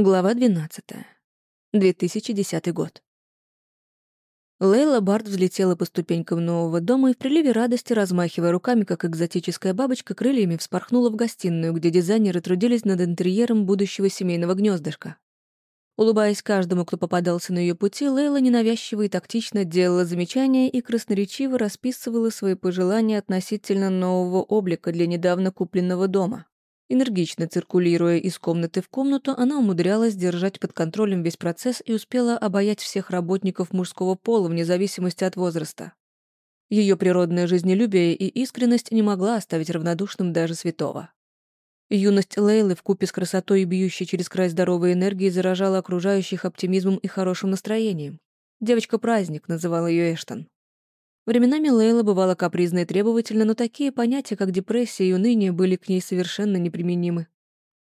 Глава 12. 2010 год. Лейла Барт взлетела по ступенькам нового дома и в приливе радости, размахивая руками, как экзотическая бабочка, крыльями вспорхнула в гостиную, где дизайнеры трудились над интерьером будущего семейного гнездышка. Улыбаясь каждому, кто попадался на ее пути, Лейла ненавязчиво и тактично делала замечания и красноречиво расписывала свои пожелания относительно нового облика для недавно купленного дома. Энергично циркулируя из комнаты в комнату, она умудрялась держать под контролем весь процесс и успела обаять всех работников мужского пола вне зависимости от возраста. Ее природное жизнелюбие и искренность не могла оставить равнодушным даже святого. Юность Лейлы вкупе с красотой и бьющей через край здоровой энергией заражала окружающих оптимизмом и хорошим настроением. «Девочка-праздник», — называла ее Эштон. Временами Лейла бывала капризна и требовательна, но такие понятия, как депрессия и уныние, были к ней совершенно неприменимы.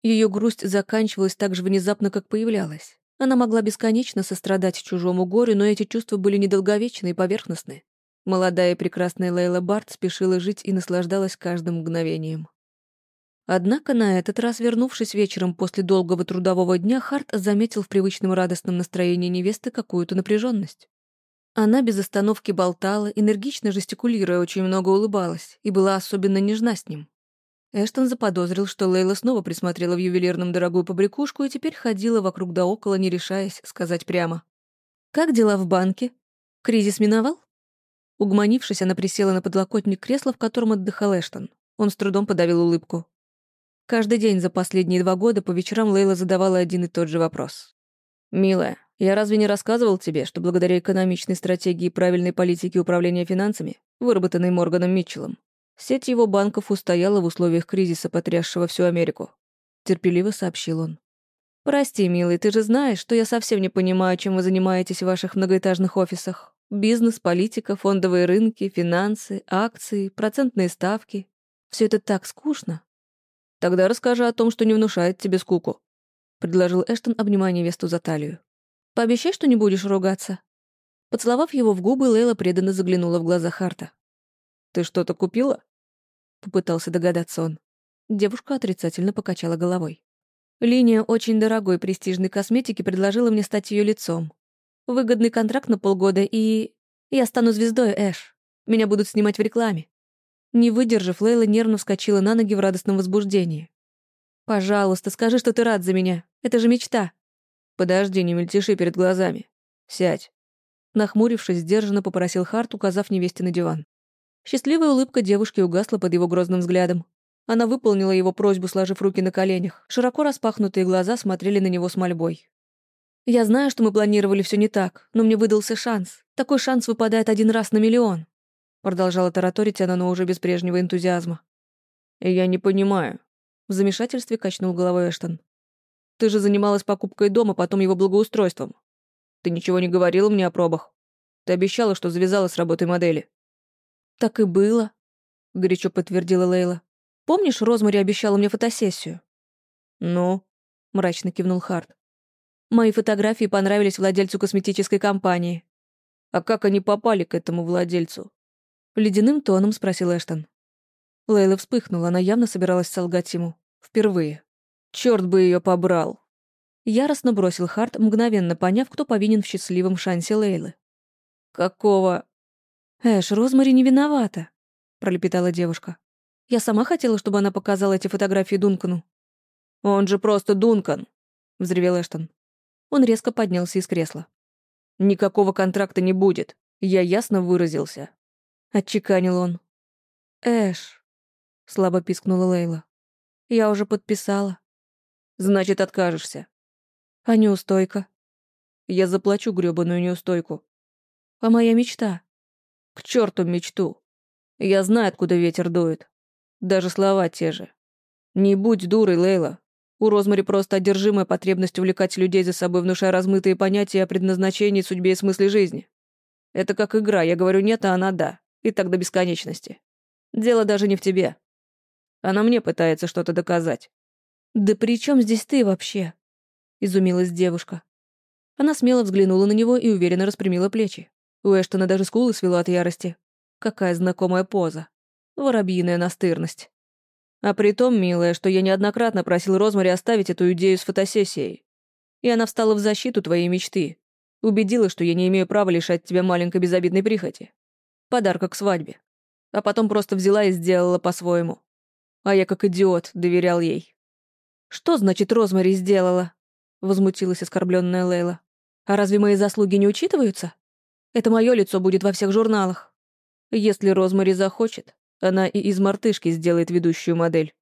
Ее грусть заканчивалась так же внезапно, как появлялась. Она могла бесконечно сострадать чужому горю, но эти чувства были недолговечны и поверхностны. Молодая и прекрасная Лейла Барт спешила жить и наслаждалась каждым мгновением. Однако на этот раз, вернувшись вечером после долгого трудового дня, Харт заметил в привычном радостном настроении невесты какую-то напряженность. Она без остановки болтала, энергично жестикулируя, очень много улыбалась и была особенно нежна с ним. Эштон заподозрил, что Лейла снова присмотрела в ювелирном дорогую побрякушку и теперь ходила вокруг да около, не решаясь сказать прямо. «Как дела в банке? Кризис миновал?» Угомонившись, она присела на подлокотник кресла, в котором отдыхал Эштон. Он с трудом подавил улыбку. Каждый день за последние два года по вечерам Лейла задавала один и тот же вопрос. «Милая, я разве не рассказывал тебе, что благодаря экономичной стратегии и правильной политике управления финансами, выработанной Морганом Митчеллом, сеть его банков устояла в условиях кризиса, потрясшего всю Америку?» Терпеливо сообщил он. «Прости, милый, ты же знаешь, что я совсем не понимаю, чем вы занимаетесь в ваших многоэтажных офисах. Бизнес, политика, фондовые рынки, финансы, акции, процентные ставки. Все это так скучно. Тогда расскажи о том, что не внушает тебе скуку», — предложил Эштон, обнимая невесту за талию. Пообещай, что не будешь ругаться». Поцеловав его в губы, Лейла преданно заглянула в глаза Харта. «Ты что-то купила?» Попытался догадаться он. Девушка отрицательно покачала головой. Линия очень дорогой престижной косметики предложила мне стать ее лицом. Выгодный контракт на полгода, и... Я стану звездой, Эш. Меня будут снимать в рекламе. Не выдержав, Лейла нервно вскочила на ноги в радостном возбуждении. «Пожалуйста, скажи, что ты рад за меня. Это же мечта». «Подожди, не мельтеши перед глазами. Сядь». Нахмурившись, сдержанно попросил Харт, указав невесте на диван. Счастливая улыбка девушки угасла под его грозным взглядом. Она выполнила его просьбу, сложив руки на коленях. Широко распахнутые глаза смотрели на него с мольбой. «Я знаю, что мы планировали все не так, но мне выдался шанс. Такой шанс выпадает один раз на миллион», продолжала тараторить она, но уже без прежнего энтузиазма. «Я не понимаю», — в замешательстве качнул головой Эштон. Ты же занималась покупкой дома, потом его благоустройством. Ты ничего не говорила мне о пробах. Ты обещала, что завязала с работой модели». «Так и было», — горячо подтвердила Лейла. «Помнишь, Розмари обещала мне фотосессию?» «Ну?» — мрачно кивнул Харт. «Мои фотографии понравились владельцу косметической компании». «А как они попали к этому владельцу?» Ледяным тоном спросил Эштон. Лейла вспыхнула, она явно собиралась солгать ему. Впервые. Черт бы ее побрал. Яростно бросил Харт, мгновенно поняв, кто повинен в счастливом шансе Лейлы. «Какого?» «Эш, Розмари не виновата», — пролепетала девушка. «Я сама хотела, чтобы она показала эти фотографии Дункану». «Он же просто Дункан», — взревел Эштон. Он резко поднялся из кресла. «Никакого контракта не будет. Я ясно выразился», — отчеканил он. «Эш», — слабо пискнула Лейла. «Я уже подписала». Значит, откажешься. А неустойка? Я заплачу грёбаную неустойку. А моя мечта? К черту мечту. Я знаю, откуда ветер дует. Даже слова те же. Не будь дурой, Лейла. У Розмари просто одержимая потребность увлекать людей за собой, внушая размытые понятия о предназначении, судьбе и смысле жизни. Это как игра, я говорю нет, а она да. И так до бесконечности. Дело даже не в тебе. Она мне пытается что-то доказать. «Да при чем здесь ты вообще?» — изумилась девушка. Она смело взглянула на него и уверенно распрямила плечи. У Эштона даже скулы свело от ярости. Какая знакомая поза. Воробьиная настырность. А при том, милая, что я неоднократно просил Розмари оставить эту идею с фотосессией. И она встала в защиту твоей мечты. Убедила, что я не имею права лишать тебя маленькой безобидной прихоти. Подарка к свадьбе. А потом просто взяла и сделала по-своему. А я, как идиот, доверял ей. «Что значит Розмари сделала?» — возмутилась оскорбленная Лейла. «А разве мои заслуги не учитываются? Это мое лицо будет во всех журналах. Если Розмари захочет, она и из мартышки сделает ведущую модель».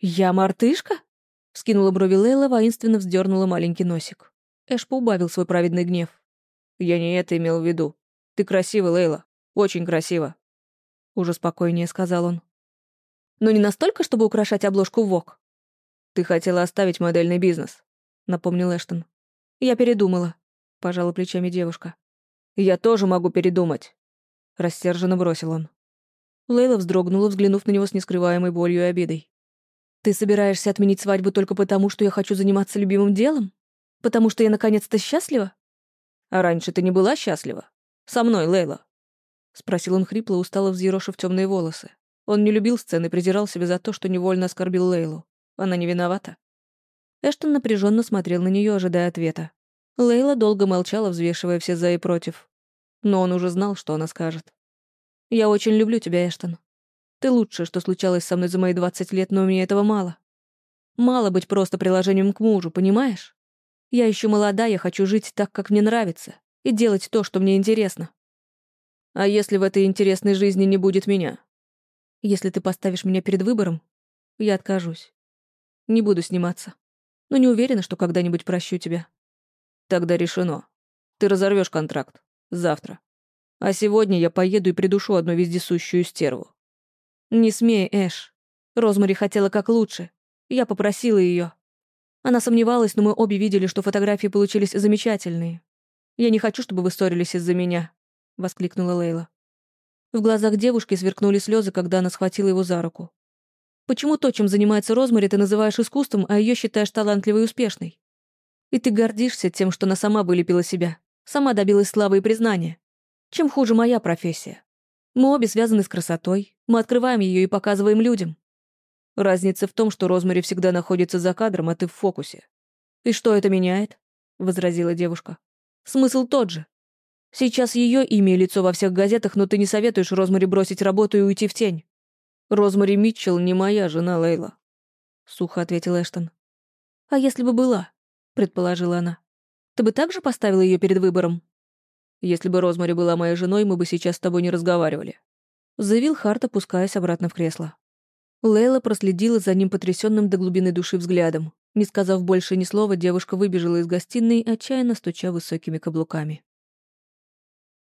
«Я мартышка?» — вскинула брови Лейла, воинственно вздернула маленький носик. Эш поубавил свой праведный гнев. «Я не это имел в виду. Ты красива, Лейла. Очень красива». Уже спокойнее сказал он. «Но не настолько, чтобы украшать обложку ВОК». «Ты хотела оставить модельный бизнес», — напомнил Эштон. «Я передумала», — пожала плечами девушка. «Я тоже могу передумать», — рассерженно бросил он. Лейла вздрогнула, взглянув на него с нескрываемой болью и обидой. «Ты собираешься отменить свадьбу только потому, что я хочу заниматься любимым делом? Потому что я наконец-то счастлива?» «А раньше ты не была счастлива? Со мной, Лейла?» — спросил он хрипло, устало взъерошив темные волосы. Он не любил сцены, презирал себя за то, что невольно оскорбил Лейлу. Она не виновата. Эштон напряженно смотрел на нее, ожидая ответа. Лейла долго молчала, взвешивая все за и против. Но он уже знал, что она скажет. «Я очень люблю тебя, Эштон. Ты лучшее, что случалось со мной за мои двадцать лет, но мне этого мало. Мало быть просто приложением к мужу, понимаешь? Я еще молода, я хочу жить так, как мне нравится, и делать то, что мне интересно. А если в этой интересной жизни не будет меня? Если ты поставишь меня перед выбором, я откажусь. Не буду сниматься. Но не уверена, что когда-нибудь прощу тебя. Тогда решено. Ты разорвешь контракт. Завтра. А сегодня я поеду и придушу одну вездесущую стерву. Не смей, Эш. Розмари хотела как лучше. Я попросила ее. Она сомневалась, но мы обе видели, что фотографии получились замечательные. «Я не хочу, чтобы вы ссорились из-за меня», — воскликнула Лейла. В глазах девушки сверкнули слезы, когда она схватила его за руку. Почему то, чем занимается Розмари, ты называешь искусством, а ее считаешь талантливой и успешной? И ты гордишься тем, что она сама вылепила себя, сама добилась славы и признания. Чем хуже моя профессия? Мы обе связаны с красотой, мы открываем ее и показываем людям. Разница в том, что Розмари всегда находится за кадром, а ты в фокусе. «И что это меняет?» — возразила девушка. «Смысл тот же. Сейчас ее имя и лицо во всех газетах, но ты не советуешь Розмари бросить работу и уйти в тень. «Розмари Митчелл не моя жена Лейла», — сухо ответил Эштон. «А если бы была?» — предположила она. «Ты бы также поставила ее перед выбором?» «Если бы Розмари была моей женой, мы бы сейчас с тобой не разговаривали», — заявил Харт, опускаясь обратно в кресло. Лейла проследила за ним потрясенным до глубины души взглядом. Не сказав больше ни слова, девушка выбежала из гостиной, отчаянно стуча высокими каблуками.